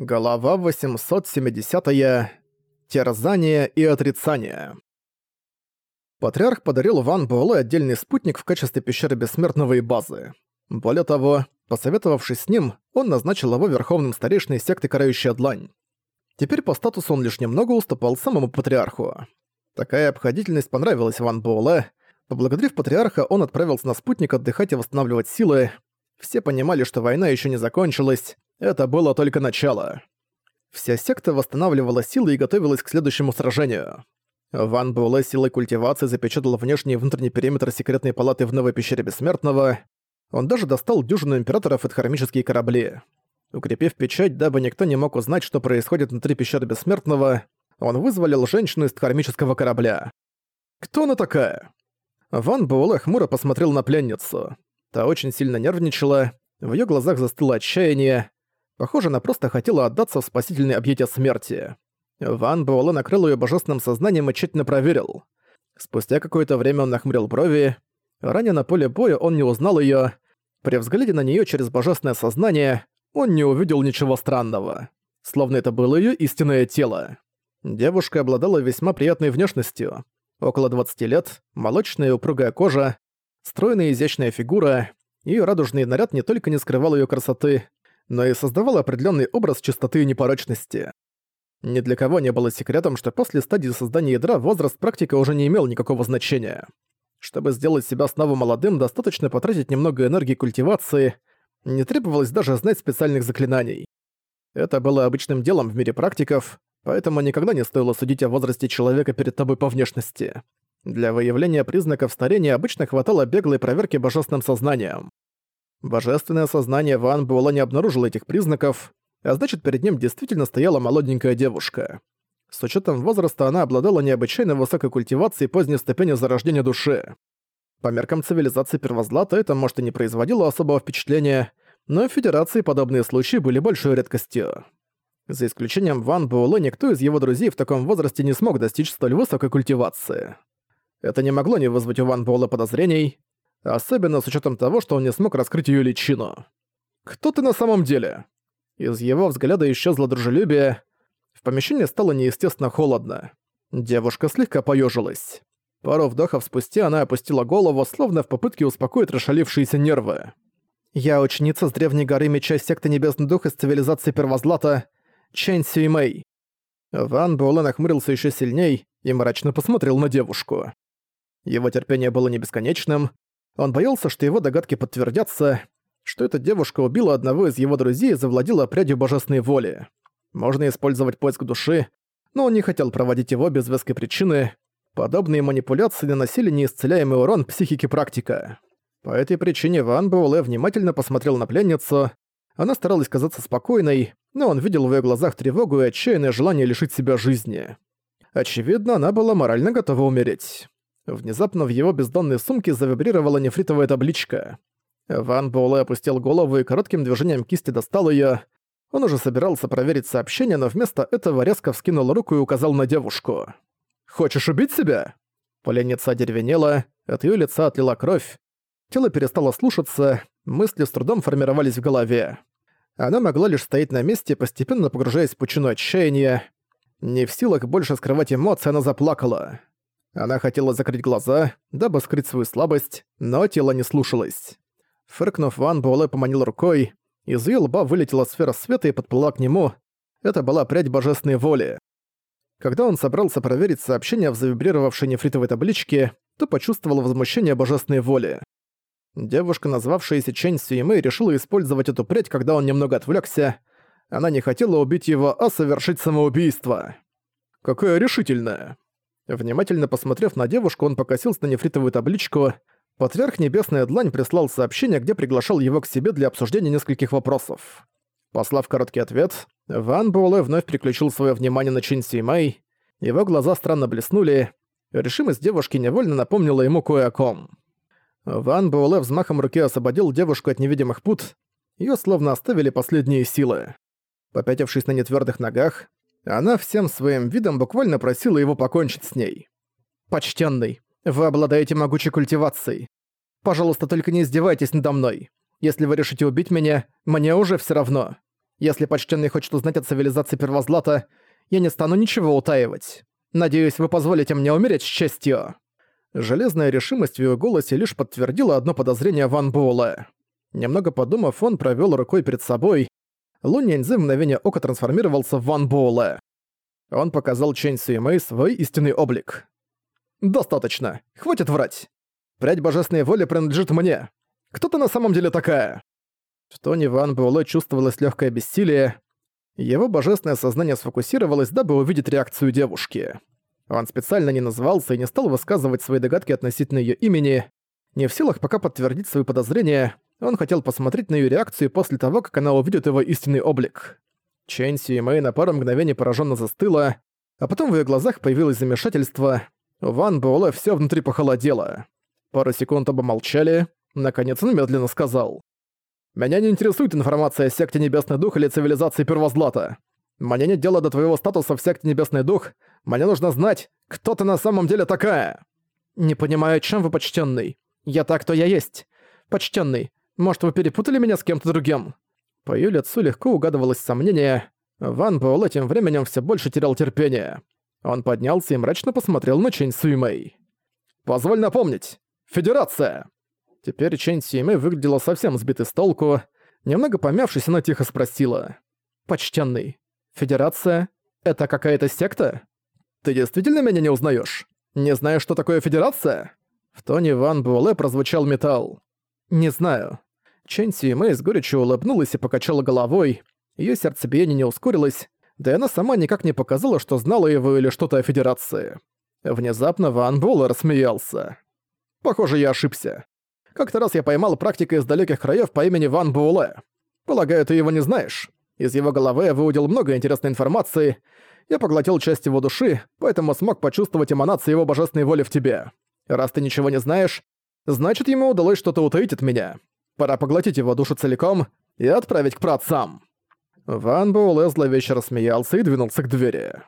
Голова 870. -я. Терзание и отрицание. Патриарх подарил Ван Буэлэ отдельный спутник в качестве пещеры Бессмертного и базы. Более того, посоветовавшись с ним, он назначил его верховным старейшиной секты Карающая Длань. Теперь по статусу он лишь немного уступал самому патриарху. Такая обходительность понравилась Ван Буэлэ. Поблагодарив патриарха, он отправился на спутник отдыхать и восстанавливать силы. Все понимали, что война еще не закончилась, это было только начало. Вся секта восстанавливала силы и готовилась к следующему сражению. Ван Буэлэ силой культивации запечатал внешний и внутренний периметр секретной палаты в новой пещере Бессмертного. Он даже достал дюжину императоров и хромические корабли. Укрепив печать, дабы никто не мог узнать, что происходит внутри пещеры Бессмертного, он вызволил женщину из кармического корабля. «Кто она такая?» Ван Буэлэ хмуро посмотрел на пленницу. Та очень сильно нервничала, в её глазах застыло отчаяние, Похоже, она просто хотела отдаться в спасительное объятие смерти. Ван Буэлэ накрыл её божественным сознанием и тщательно проверил. Спустя какое-то время он нахмурил брови. Ранее на поле боя он не узнал её. При взгляде на неё через божественное сознание он не увидел ничего странного. Словно это было её истинное тело. Девушка обладала весьма приятной внешностью. Около 20 лет, молочная и упругая кожа, стройная изящная фигура. Её радужный наряд не только не скрывал её красоты, но и создавал определенный образ чистоты и непорочности. Ни для кого не было секретом, что после стадии создания ядра возраст практика уже не имел никакого значения. Чтобы сделать себя снова молодым, достаточно потратить немного энергии культивации, не требовалось даже знать специальных заклинаний. Это было обычным делом в мире практиков, поэтому никогда не стоило судить о возрасте человека перед тобой по внешности. Для выявления признаков старения обычно хватало беглой проверки божественным сознанием. Божественное сознание Ван Буэлла не обнаружило этих признаков, а значит, перед ним действительно стояла молоденькая девушка. С учетом возраста она обладала необычайно высокой культивацией поздней ступенью зарождения души. По меркам цивилизации Первозлата это, может, и не производило особого впечатления, но в Федерации подобные случаи были большой редкостью. За исключением Ван Буэлэ, никто из его друзей в таком возрасте не смог достичь столь высокой культивации. Это не могло не вызвать у Ван Буэлэ подозрений, особенно с учетом того, что он не смог раскрыть ее личину. «Кто ты на самом деле?» Из его взгляда исчезло дружелюбие. В помещении стало неестественно холодно. Девушка слегка поежилась. Пару вдохов спустя она опустила голову, словно в попытке успокоить расшалившиеся нервы. «Я ученица с древней горы Меча Секты Небесный Дух из цивилизации Первозлата, Чэнь Сюймэй». Ван Буэлэ нахмурился еще сильней и мрачно посмотрел на девушку. Его терпение было не бесконечным, он боялся, что его догадки подтвердятся, что эта девушка убила одного из его друзей и завладела прядью божественной воли. Можно использовать поиск души, но он не хотел проводить его без веской причины. Подобные манипуляции наносили неисцеляемый урон психике практика. По этой причине Ван Буэлэ внимательно посмотрел на пленницу. Она старалась казаться спокойной, но он видел в её глазах тревогу и отчаянное желание лишить себя жизни. Очевидно, она была морально готова умереть. Внезапно в его бездонной сумке завибрировала нефритовая табличка. Ван Буэлэ опустил голову и коротким движением кисти достал её. Он уже собирался проверить сообщение, но вместо этого резко вскинул руку и указал на девушку. «Хочешь убить себя?» Поленница одеревенела, от её лица отлила кровь. Тело перестало слушаться, мысли с трудом формировались в голове. Она могла лишь стоять на месте, постепенно погружаясь в пучину отчаяния. Не в силах больше скрывать эмоции, она заплакала. Она хотела закрыть глаза, дабы скрыть свою слабость, но тело не слушалось. Фыркнув, Ван Буэлэ поманил рукой, из её лба вылетела сфера света и подплыла к нему. Это была прядь божественной воли. Когда он собрался проверить сообщение в завибрировавшей нефритовой табличке, то почувствовал возмущение божественной воли. Девушка, назвавшаяся Чэнь Сюэмэй, решила использовать эту прядь, когда он немного отвлекся. Она не хотела убить его, а совершить самоубийство. Какая решительная. Внимательно посмотрев на девушку, он покосился на нефритовую табличку. Патриарх Небесная Длань прислал сообщение, где приглашал его к себе для обсуждения нескольких вопросов. Послав короткий ответ, Ван Буэлэ вновь переключил свое внимание на Чин Симэй. Его глаза странно блеснули. Решимость девушки невольно напомнила ему кое о ком. Ван Буэлэ взмахом руки освободил девушку от невидимых пут. Её словно оставили последние силы. Попятившись на нетвёрдых ногах, она всем своим видом буквально просила его покончить с ней. «Почтенный, вы обладаете могучей культивацией. Пожалуйста, только не издевайтесь надо мной. Если вы решите убить меня, мне уже все равно. Если почтенный хочет узнать о цивилизации Первозлата, я не стану ничего утаивать. Надеюсь, вы позволите мне умереть с честью». Железная решимость в его голосе лишь подтвердила одно подозрение Ван Буэлэ. Немного подумав, он провёл рукой перед собой. Лунь Няньзы в мгновение ока трансформировался в Ван Буэлэ. Он показал Чэнь Суэмэй свой истинный облик. «Достаточно. Хватит врать. Прядь божественной воли принадлежит мне. Кто ты на самом деле такая?» В тоне Ван Буэлэ чувствовалось легкое бессилие. Его божественное сознание сфокусировалось, дабы увидеть реакцию девушки. Он специально не назвался и не стал высказывать свои догадки относительно ее имени. Не в силах пока подтвердить свои подозрения, он хотел посмотреть на ее реакцию после того, как она увидит его истинный облик. Чэнь Сюэмэй на пару мгновений пораженно застыла, а потом в ее глазах появилось замешательство. Ван Буэлэ все внутри похолодело. Пару секунд оба молчали, наконец он медленно сказал. «Меня не интересует информация о секте Небесный Дух или цивилизации Первозлата. Мне нет дела до твоего статуса в секте Небесный Дух. Мне нужно знать, кто ты на самом деле такая. Не понимаю, чем вы почтенный. Я так, кто я есть. Почтенный. Может, вы перепутали меня с кем-то другим? По её лицу легко угадывалось сомнение. Ван Буэлл этим временем все больше терял терпение. Он поднялся и мрачно посмотрел на Чэнь Суймэй. «Позволь напомнить. Федерация!» Теперь Чэнь Суймэй выглядела совсем сбитой с толку. Немного помявшись, она тихо спросила. «Почтенный, Федерация? Это какая-то секта? Ты действительно меня не узнаешь? Не знаешь, что такое Федерация?» В тоне Ван Буэлэ прозвучал металл. «Не знаю». Чэнь Сюэмэй с горечью улыбнулась и покачала головой. Её сердцебиение не ускорилось, да и она сама никак не показала, что знала его или что-то о Федерации. Внезапно Ван Буэлэ рассмеялся. «Похоже, я ошибся. Как-то раз я поймал практика из далеких краев по имени Ван Буэлэ. Полагаю, ты его не знаешь?» Из его головы я выудил много интересной информации. Я поглотил часть его души, поэтому смог почувствовать эманации его божественной воли в тебе. Раз ты ничего не знаешь, значит, ему удалось что-то утаить от меня. Пора поглотить его душу целиком и отправить к праотцам». Ван Буэлэ зловеще рассмеялся и двинулся к двери.